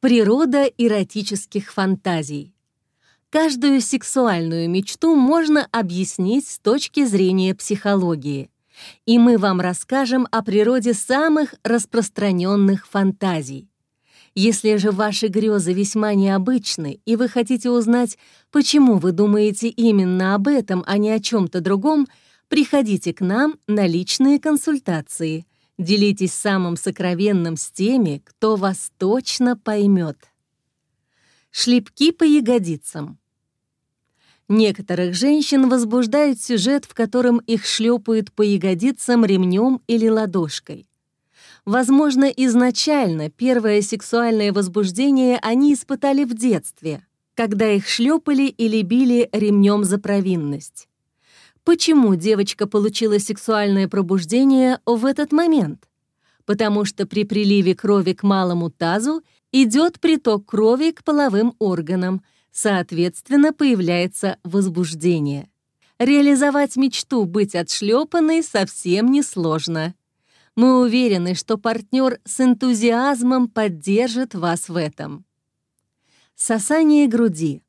Природа эротических фантазий. Каждую сексуальную мечту можно объяснить с точки зрения психологии. И мы вам расскажем о природе самых распространенных фантазий. Если же ваши грезы весьма необычны, и вы хотите узнать, почему вы думаете именно об этом, а не о чем-то другом, приходите к нам на личные консультации. Делитесь самым сокровенным с теми, кто вас точно поймет. Шлепки по ягодицам. Некоторых женщин возбуждает сюжет, в котором их шлепают по ягодицам ремнем или ладошкой. Возможно, изначально первое сексуальное возбуждение они испытали в детстве, когда их шлепали или били ремнем за провинность. Почему девочка получила сексуальное пробуждение в этот момент? Потому что при приливе крови к малому тазу идет приток крови к половым органам, соответственно, появляется возбуждение. Реализовать мечту быть отшлепанной совсем несложно. Мы уверены, что партнер с энтузиазмом поддержит вас в этом. Сосание груди.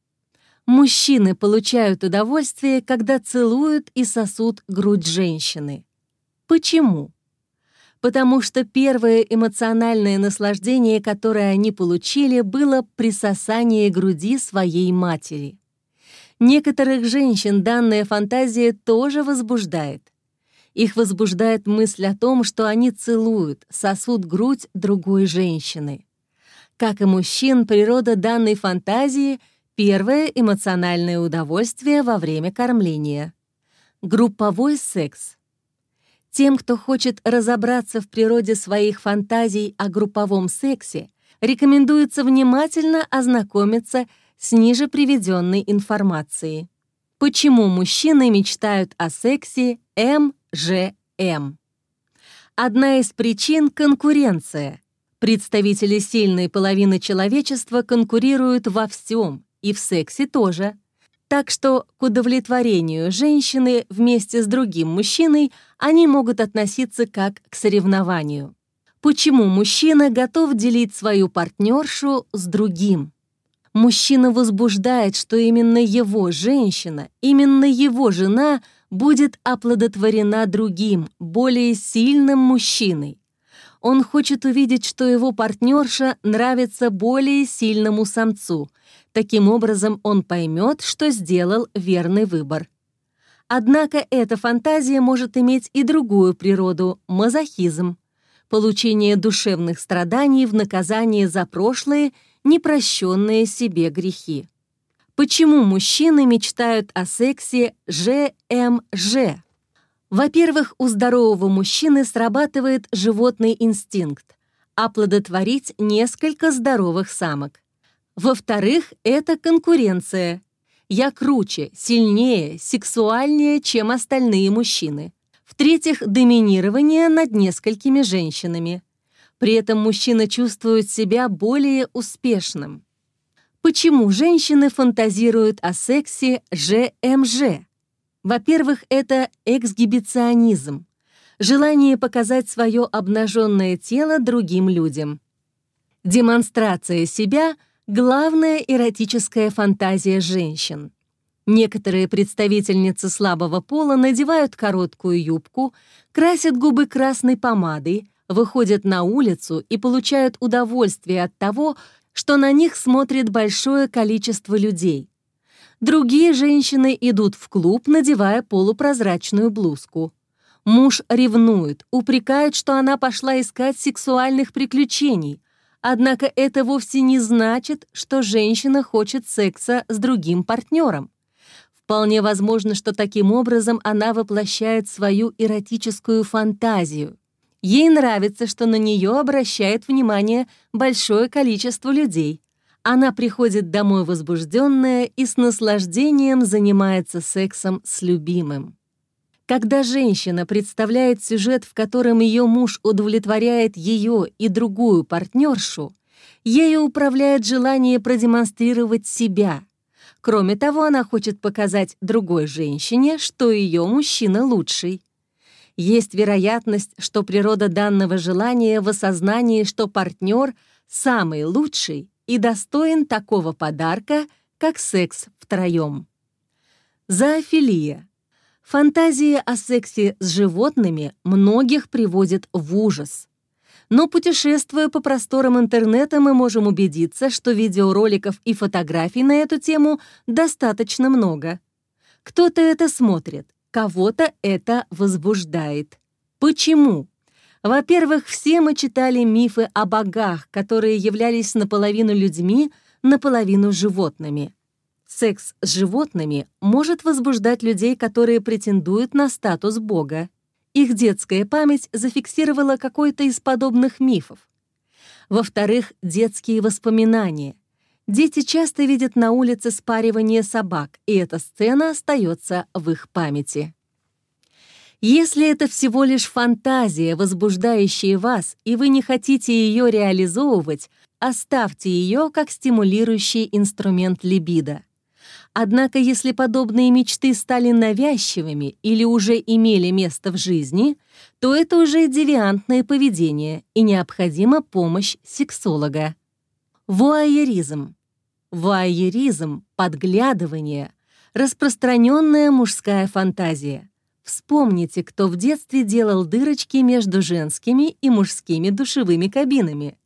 Мужчины получают удовольствие, когда целуют и сосут грудь женщины. Почему? Потому что первое эмоциональное наслаждение, которое они получили, было при сосании груди своей матери. Некоторых женщин данная фантазия тоже возбуждает. Их возбуждает мысль о том, что они целуют, сосут грудь другой женщины. Как и мужчин, природа данной фантазии — Первое — эмоциональное удовольствие во время кормления. Групповой секс. Тем, кто хочет разобраться в природе своих фантазий о групповом сексе, рекомендуется внимательно ознакомиться с ниже приведенной информацией. Почему мужчины мечтают о сексе МЖМ? Одна из причин — конкуренция. Представители сильной половины человечества конкурируют во всем, и в сексе тоже. Так что к удовлетворению женщины вместе с другим мужчиной они могут относиться как к соревнованию. Почему мужчина готов делить свою партнершу с другим? Мужчина возбуждает, что именно его женщина, именно его жена будет оплодотворена другим, более сильным мужчиной. Он хочет увидеть, что его партнерша нравится более сильному самцу — Таким образом, он поймет, что сделал верный выбор. Однако эта фантазия может иметь и другую природу — мазохизм, получение душевных страданий в наказание за прошлые, непрощенные себе грехи. Почему мужчины мечтают о сексе ЖМЖ? Во-первых, у здорового мужчины срабатывает животный инстинкт — оплодотворить несколько здоровых самок. Во-вторых, это конкуренция. Я круче, сильнее, сексуальнее, чем остальные мужчины. В-третьих, доминирование над несколькими женщинами. При этом мужчина чувствует себя более успешным. Почему женщины фантазируют о сексе ЖМЖ? Во-первых, это эксгибиционизм, желание показать свое обнаженное тело другим людям. Демонстрация себя — главная эротическая фантазия женщин. Некоторые представительницы слабого пола надевают короткую юбку, красят губы красной помадой, выходят на улицу и получают удовольствие от того, что на них смотрит большое количество людей. Другие женщины идут в клуб, надевая полупрозрачную блузку. Муж ревнует, упрекает, что она пошла искать сексуальных приключений, Однако это вовсе не значит, что женщина хочет секса с другим партнером. Вполне возможно, что таким образом она воплощает свою эротическую фантазию. Ей нравится, что на нее обращает внимание большое количество людей. Она приходит домой возбужденная и с наслаждением занимается сексом с любимым. Когда женщина представляет сюжет, в котором ее муж удовлетворяет ее и другую партнершу, ею управляет желание продемонстрировать себя. Кроме того, она хочет показать другой женщине, что ее мужчина лучший. Есть вероятность, что природа данного желания в осознании, что партнер самый лучший, и достоин такого подарка, как секс втроем. Зоофилия. Фантазия о сексе с животными многих приводит в ужас. Но путешествуя по просторам интернета, мы можем убедиться, что видеороликов и фотографий на эту тему достаточно много. Кто-то это смотрит, кого-то это возбуждает. Почему? Во-первых, все мы читали мифы о богах, которые являлись наполовину людьми, наполовину животными. Секс с животными может возбуждать людей, которые претендуют на статус бога. Их детская память зафиксировала какой-то из подобных мифов. Во-вторых, детские воспоминания. Дети часто видят на улице спаривание собак, и эта сцена остается в их памяти. Если это всего лишь фантазия, возбуждающая вас, и вы не хотите ее реализовывать, оставьте ее как стимулирующий инструмент либидо. Однако, если подобные мечты стали навязчивыми или уже имели место в жизни, то это уже девиантное поведение и необходима помощь сексолога. Вуайеризм. Вуайеризм — подглядывание, распространенная мужская фантазия. Вспомните, кто в детстве делал дырочки между женскими и мужскими душевыми кабинами.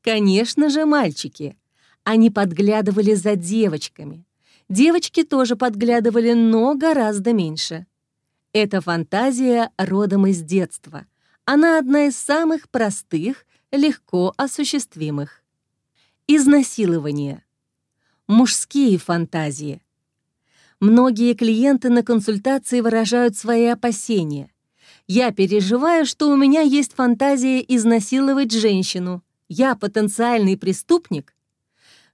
Конечно же, мальчики. Они подглядывали за девочками, Девочки тоже подглядывали, но гораздо меньше. Эта фантазия родом из детства. Она одна из самых простых, легко осуществимых. Изнасилование. Мужские фантазии. Многие клиенты на консультации выражают свои опасения. «Я переживаю, что у меня есть фантазия изнасиловать женщину. Я потенциальный преступник?»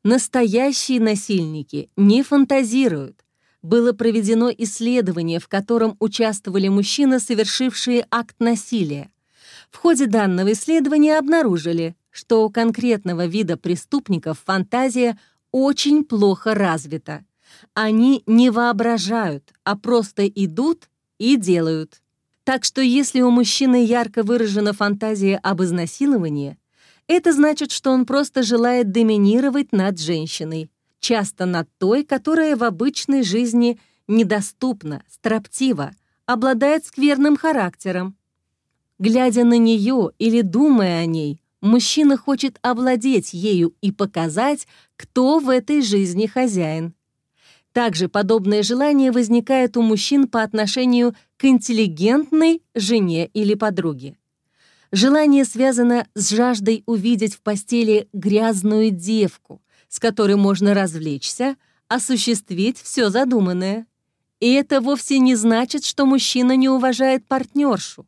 Настоящие насильники не фантазируют. Было проведено исследование, в котором участвовали мужчины, совершившие акт насилия. В ходе данного исследования обнаружили, что у конкретного вида преступников фантазия очень плохо развита. Они не воображают, а просто идут и делают. Так что если у мужчины ярко выражена фантазия об изнасиловании, это значит, что он просто желает доминировать над женщиной, часто над той, которая в обычной жизни недоступна, строптива, обладает скверным характером. Глядя на нее или думая о ней, мужчина хочет овладеть ею и показать, кто в этой жизни хозяин. Также подобное желание возникает у мужчин по отношению к интеллигентной жене или подруге. Желание связано с жаждой увидеть в постели грязную девку, с которой можно развлечься, осуществить все задуманное. И это вовсе не значит, что мужчина не уважает партнершу.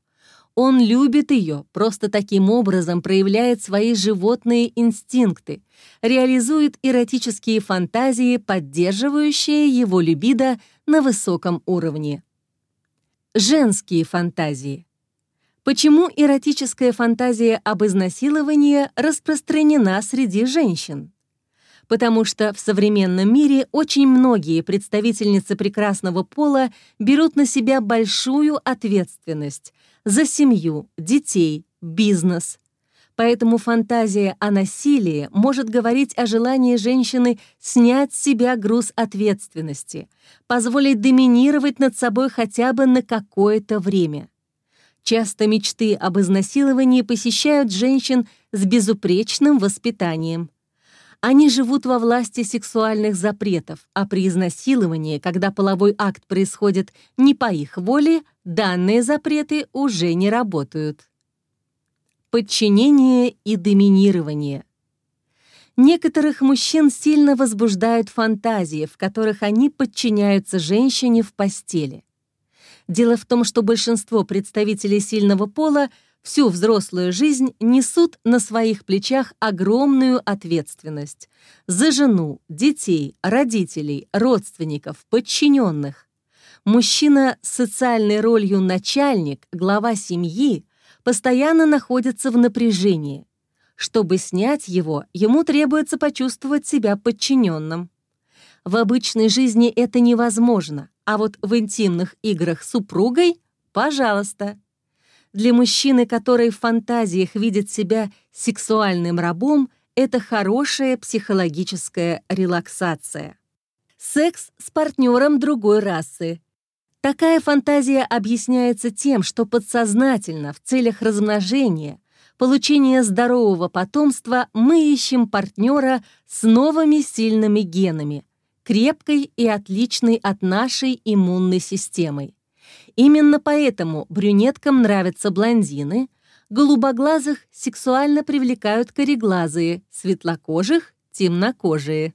Он любит ее, просто таким образом проявляет свои животные инстинкты, реализует эротические фантазии, поддерживающие его либидо на высоком уровне. Женские фантазии. Почему эротическая фантазия об изнасиловании распространена среди женщин? Потому что в современном мире очень многие представительницы прекрасного пола берут на себя большую ответственность за семью, детей, бизнес. Поэтому фантазия о насилии может говорить о желании женщины снять с себя груз ответственности, позволить доминировать над собой хотя бы на какое-то время. Часто мечты об изнасиловании посещают женщин с безупречным воспитанием. Они живут во власти сексуальных запретов, а при изнасиловании, когда половой акт происходит не по их воле, данные запреты уже не работают. Подчинение и доминирование. Некоторых мужчин сильно возбуждают фантазии, в которых они подчиняются женщине в постели. Дело в том, что большинство представителей сильного пола всю взрослую жизнь несут на своих плечах огромную ответственность за жену, детей, родителей, родственников, подчиненных. Мужчина с социальной ролью начальник, глава семьи, постоянно находится в напряжении. Чтобы снять его, ему требуется почувствовать себя подчиненным. В обычной жизни это невозможно, а вот в интимных играх с супругой — пожалуйста. Для мужчины, который в фантазиях видит себя сексуальным рабом, это хорошая психологическая релаксация. Секс с партнером другой расы. Такая фантазия объясняется тем, что подсознательно в целях размножения, получения здорового потомства мы ищем партнера с новыми сильными генами, крепкой и отличной от нашей иммунной системой. Именно поэтому брюнеткам нравятся блондины, голубоглазых сексуально привлекают кореглазые, светлокожих — темнокожие.